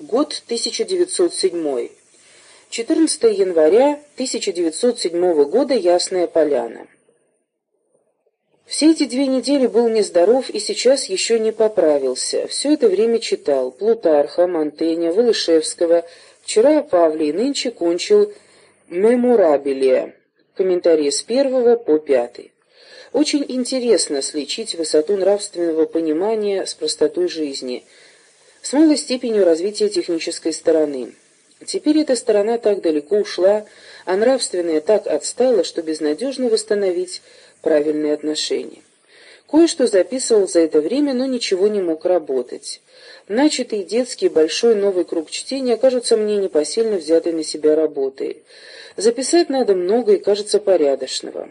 Год 1907. 14 января 1907 года. Ясная Поляна. Все эти две недели был нездоров и сейчас еще не поправился. Все это время читал Плутарха, Монтеня, Волышевского. Вчера Павлий, нынче кончил «Меморабилия». Комментарии с первого по пятый. Очень интересно сличить высоту нравственного понимания с простотой жизни – с малой степенью развития технической стороны. Теперь эта сторона так далеко ушла, а нравственная так отстала, что безнадежно восстановить правильные отношения. Кое-что записывал за это время, но ничего не мог работать. Начатый детский большой новый круг чтения кажется мне непосильно взятой на себя работой. Записать надо много и кажется порядочного.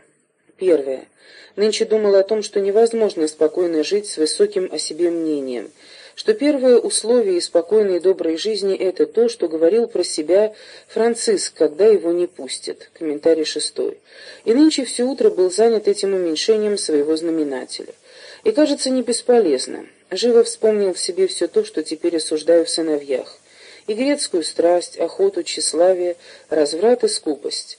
Первое. Нынче думал о том, что невозможно спокойно жить с высоким о себе мнением – что первое условие спокойной и доброй жизни – это то, что говорил про себя Франциск, когда его не пустят. Комментарий шестой. И нынче все утро был занят этим уменьшением своего знаменателя. И кажется не бесполезно. Живо вспомнил в себе все то, что теперь осуждаю в сыновьях. И грецкую страсть, охоту, тщеславие, разврат и скупость.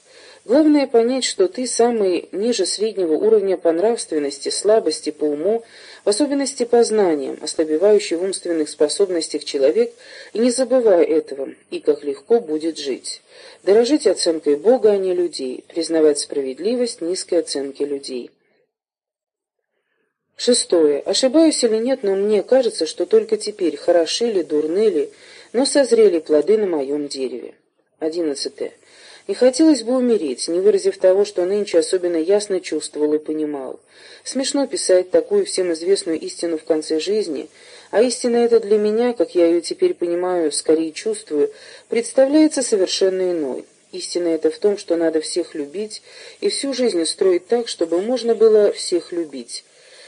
Главное понять, что ты самый ниже среднего уровня по нравственности, слабости по уму, в особенности по знаниям, ослабевающий в умственных способностях человек, и не забывая этого, и как легко будет жить. Дорожить оценкой Бога, а не людей, признавать справедливость низкой оценки людей. Шестое. Ошибаюсь или нет, но мне кажется, что только теперь, хороши ли, дурны ли, но созрели плоды на моем дереве. Одиннадцатое. И хотелось бы умереть, не выразив того, что нынче особенно ясно чувствовал и понимал. Смешно писать такую всем известную истину в конце жизни, а истина эта для меня, как я ее теперь понимаю, скорее чувствую, представляется совершенно иной. Истина эта в том, что надо всех любить и всю жизнь строить так, чтобы можно было всех любить.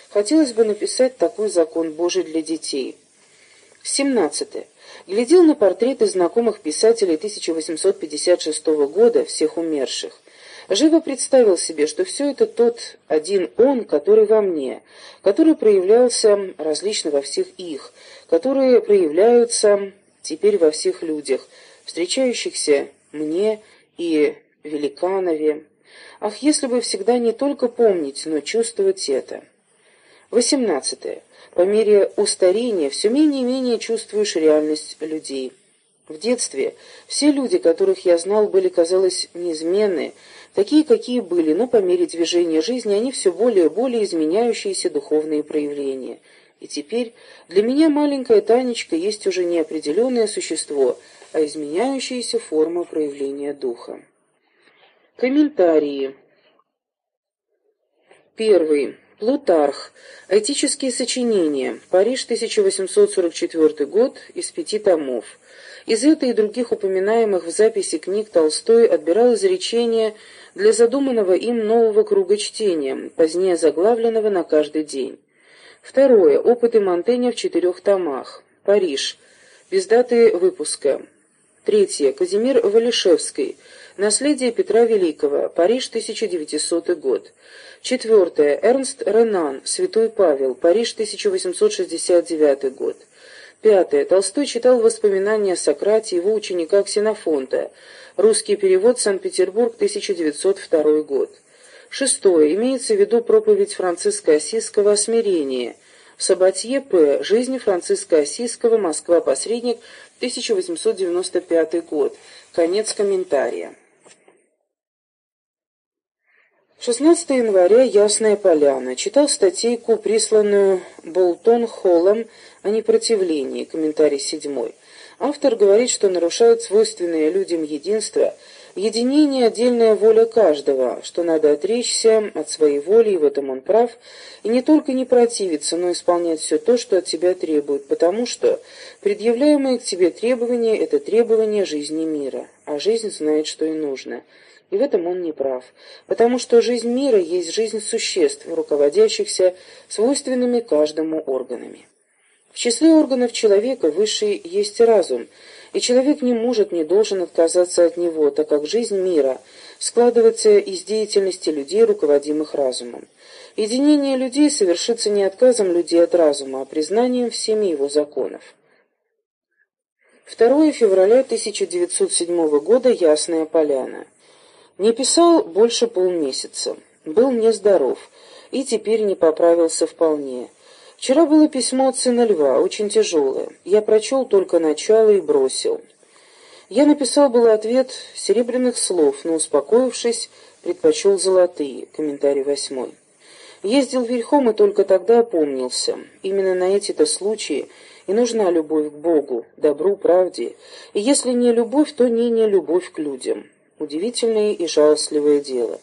Хотелось бы написать такой закон Божий для детей. 17. Глядел на портреты знакомых писателей 1856 года, всех умерших. Живо представил себе, что все это тот один он, который во мне, который проявлялся различно во всех их, которые проявляются теперь во всех людях, встречающихся мне и Великанове. Ах, если бы всегда не только помнить, но чувствовать это. Восемнадцатое. По мере устарения все менее и менее чувствуешь реальность людей. В детстве все люди, которых я знал, были, казалось, неизменны, такие, какие были, но по мере движения жизни они все более и более изменяющиеся духовные проявления. И теперь для меня маленькая Танечка есть уже не определенное существо, а изменяющаяся форма проявления духа. Комментарии. Первый. Плутарх. Этические сочинения. Париж, 1844 год. Из пяти томов. Из этой и других упоминаемых в записи книг Толстой отбирал изречения для задуманного им нового круга чтения, позднее заглавленного на каждый день. Второе. Опыты Монтэня в четырех томах. Париж. Без даты выпуска. Третье. Казимир Валишевский. Наследие Петра Великого. Париж, 1900 год. Четвертое. Эрнст Ренан. Святой Павел. Париж, 1869 год. Пятое. Толстой читал воспоминания о Сократе его ученика Ксенофонта. Русский перевод Санкт-Петербург, 1902 год. Шестое. Имеется в виду проповедь Франциска Осиского о смирении. Сабатье П. Жизнь Франциска Осиского. Москва. Посредник. 1895 год. Конец комментария. 16 января. Ясная поляна. Читал статейку, присланную Болтон Холлом о непротивлении. Комментарий седьмой. Автор говорит, что нарушают свойственное людям единство, единение отдельная воля каждого, что надо отречься от своей воли, и в этом он прав, и не только не противиться, но исполнять все то, что от тебя требуют, потому что предъявляемые к тебе требования – это требования жизни мира, а жизнь знает, что и нужно – и в этом он не прав, потому что жизнь мира есть жизнь существ, руководящихся свойственными каждому органами. В числе органов человека высший есть разум, и человек не может, не должен отказаться от него, так как жизнь мира складывается из деятельности людей, руководимых разумом. Единение людей совершится не отказом людей от разума, а признанием всеми его законов. 2 февраля 1907 года. Ясная Поляна. Не писал больше полмесяца. Был нездоров и теперь не поправился вполне. Вчера было письмо от сына Льва, очень тяжелое. Я прочел только начало и бросил. Я написал был ответ серебряных слов, но, успокоившись, предпочел золотые. Комментарий восьмой. Ездил верхом и только тогда опомнился. Именно на эти-то случаи и нужна любовь к Богу, добру, правде. И если не любовь, то не не любовь к людям. Удивительное и жалостливое дело.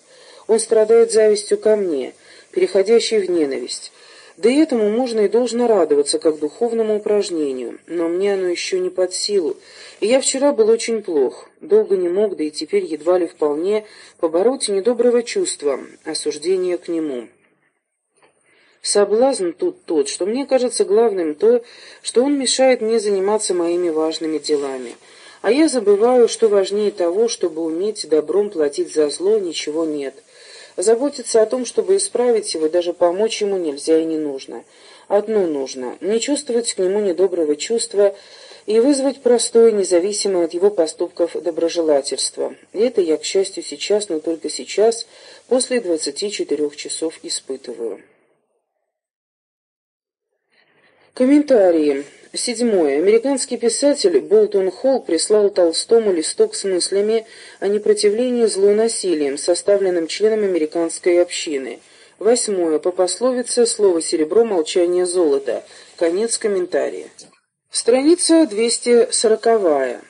Он страдает завистью ко мне, переходящей в ненависть. Да и этому можно и должно радоваться, как духовному упражнению, но мне оно еще не под силу, и я вчера был очень плох, долго не мог, да и теперь едва ли вполне побороть недоброго чувства, осуждения к нему. Соблазн тут тот, что мне кажется главным то, что он мешает мне заниматься моими важными делами. А я забываю, что важнее того, чтобы уметь добром платить за зло, ничего нет. Заботиться о том, чтобы исправить его, даже помочь ему нельзя и не нужно. Одно нужно — не чувствовать к нему недоброго чувства и вызвать простое, независимое от его поступков доброжелательство. И это я, к счастью, сейчас, но только сейчас, после двадцати четырех часов испытываю. Комментарии. Седьмое. Американский писатель Болтон Холл прислал Толстому листок с мыслями о непротивлении злу насилием, составленным членом американской общины. Восьмое. По пословице «Слово серебро, молчание золото». Конец комментария. Страница 240.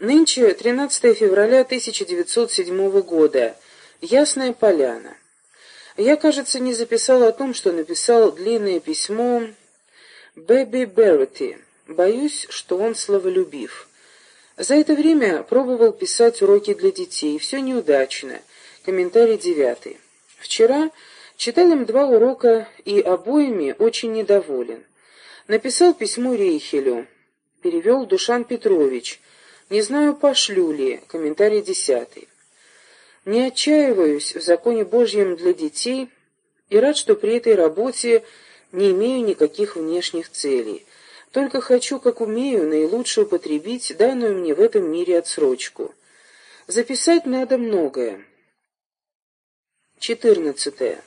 Нынче 13 февраля 1907 года. Ясная поляна. Я, кажется, не записал о том, что написал длинное письмо Бэби Берроти. Боюсь, что он словолюбив. За это время пробовал писать уроки для детей, все неудачно. Комментарий девятый. Вчера читал им два урока и обоими очень недоволен. Написал письмо Рейхелю. Перевел Душан Петрович. Не знаю, пошлю ли. Комментарий десятый. Не отчаиваюсь в законе Божьем для детей и рад, что при этой работе не имею никаких внешних целей. Только хочу, как умею, наилучше употребить данную мне в этом мире отсрочку. Записать надо многое. 14.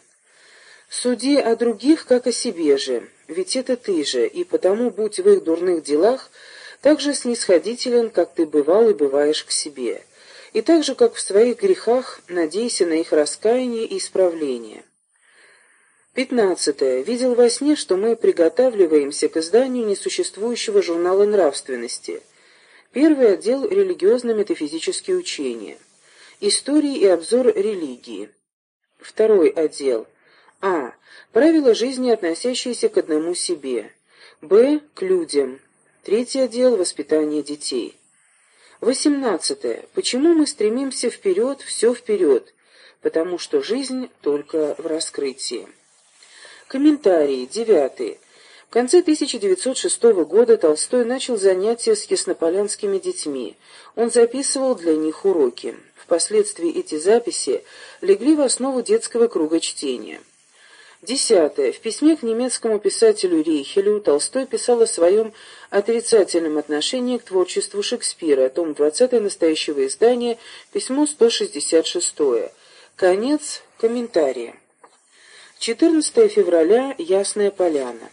Суди о других, как о себе же, ведь это ты же, и потому будь в их дурных делах так же снисходителен, как ты бывал и бываешь к себе. И так же, как в своих грехах, надейся на их раскаяние и исправление. Пятнадцатое. Видел во сне, что мы приготавливаемся к изданию несуществующего журнала нравственности. Первый отдел религиозно-метафизические учения. Истории и обзор религии. Второй отдел. А. Правила жизни, относящиеся к одному себе. Б. К людям. Третий отдел. Воспитание детей. Восемнадцатое. Почему мы стремимся вперед, все вперед? Потому что жизнь только в раскрытии. Комментарии. Девятый. В конце 1906 года Толстой начал занятия с яснополянскими детьми. Он записывал для них уроки. Впоследствии эти записи легли в основу детского круга чтения. Десятое. В письме к немецкому писателю Рейхелю Толстой писал о своем отрицательном отношении к творчеству Шекспира, том 20 настоящего издания, письмо 166. Конец комментария. 14 февраля. Ясная поляна.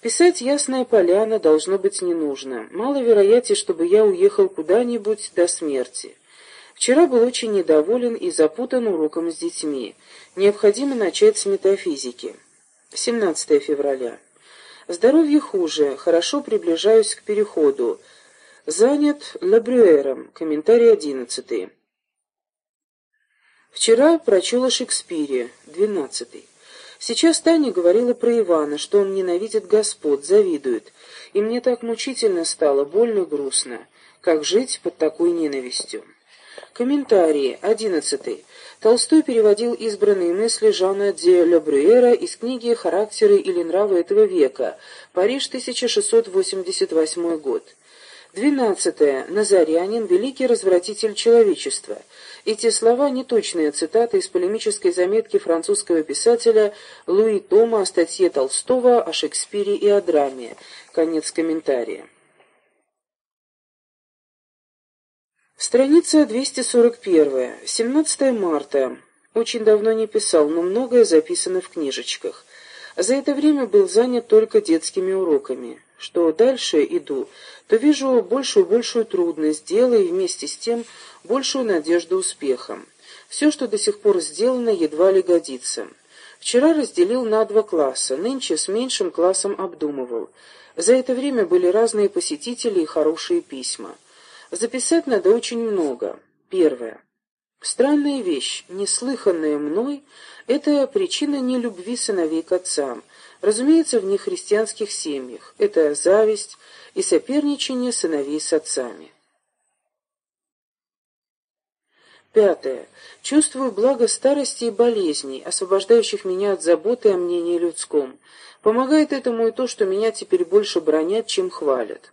Писать «Ясная поляна» должно быть не нужно. Мало вероятнее, чтобы я уехал куда-нибудь до смерти. Вчера был очень недоволен и запутан уроком с детьми. Необходимо начать с метафизики. 17 февраля. Здоровье хуже, хорошо приближаюсь к переходу. Занят Лабрюэром. Комментарий 11. Вчера прочел о Шекспире. 12. Сейчас Таня говорила про Ивана, что он ненавидит господ, завидует. И мне так мучительно стало, больно грустно. Как жить под такой ненавистью? Комментарии. Одиннадцатый. Толстой переводил избранные мысли Жана де Лебрюера из книги «Характеры или нравы этого века», Париж, 1688 год. Двенадцатое. Назарянин – великий развратитель человечества. Эти слова – неточные цитаты из полемической заметки французского писателя Луи Тома о статье Толстого о Шекспире и о драме. Конец комментария. Страница 241. 17 марта. Очень давно не писал, но многое записано в книжечках. За это время был занят только детскими уроками. Что дальше иду, то вижу большую-большую трудность дела и вместе с тем большую надежду успеха. Все, что до сих пор сделано, едва ли годится. Вчера разделил на два класса, нынче с меньшим классом обдумывал. За это время были разные посетители и хорошие письма. Записать надо очень много. Первое. Странная вещь, неслыханная мной, это причина нелюбви сыновей к отцам, разумеется, в нехристианских семьях. Это зависть и соперничание сыновей с отцами. Пятое. Чувствую благо старости и болезней, освобождающих меня от заботы о мнении людском. Помогает этому и то, что меня теперь больше бронят, чем хвалят.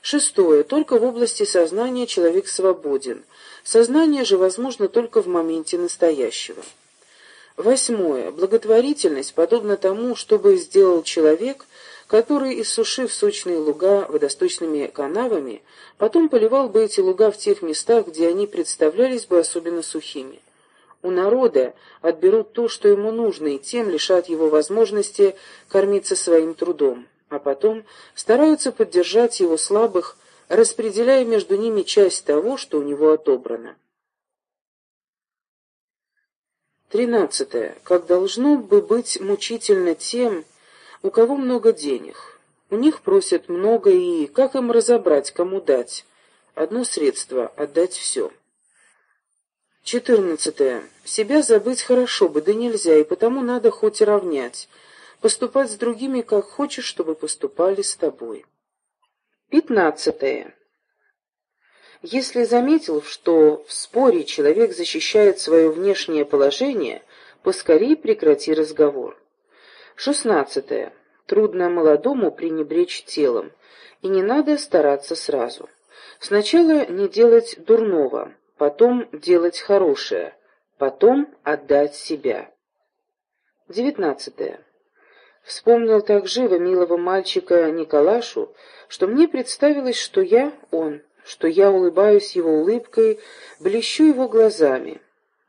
Шестое. Только в области сознания человек свободен. Сознание же возможно только в моменте настоящего. Восьмое. Благотворительность подобна тому, что бы сделал человек, который, иссушив сочные луга водосточными канавами, потом поливал бы эти луга в тех местах, где они представлялись бы особенно сухими. У народа отберут то, что ему нужно, и тем лишат его возможности кормиться своим трудом а потом стараются поддержать его слабых, распределяя между ними часть того, что у него отобрано. Тринадцатое. Как должно бы быть мучительно тем, у кого много денег. У них просят много, и как им разобрать, кому дать? Одно средство — отдать все. Четырнадцатое. Себя забыть хорошо бы, да нельзя, и потому надо хоть равнять — поступать с другими, как хочешь, чтобы поступали с тобой. Пятнадцатое. Если заметил, что в споре человек защищает свое внешнее положение, поскорее прекрати разговор. Шестнадцатое. Трудно молодому пренебречь телом, и не надо стараться сразу. Сначала не делать дурного, потом делать хорошее, потом отдать себя. Девятнадцатое. Вспомнил так живо милого мальчика Николашу, что мне представилось, что я он, что я улыбаюсь его улыбкой, блещу его глазами.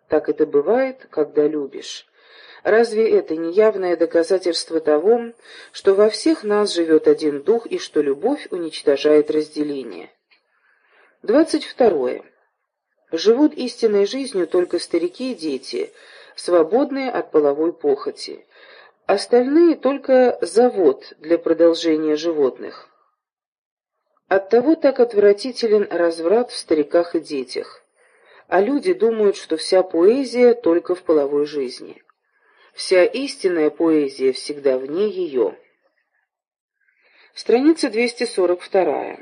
Так это бывает, когда любишь. Разве это не явное доказательство того, что во всех нас живет один дух и что любовь уничтожает разделение? Двадцать второе. Живут истинной жизнью только старики и дети, свободные от половой похоти. Остальные только завод для продолжения животных. Оттого так отвратителен разврат в стариках и детях. А люди думают, что вся поэзия только в половой жизни. Вся истинная поэзия всегда вне ее. Страница 242.